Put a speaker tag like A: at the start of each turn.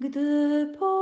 A: gdy po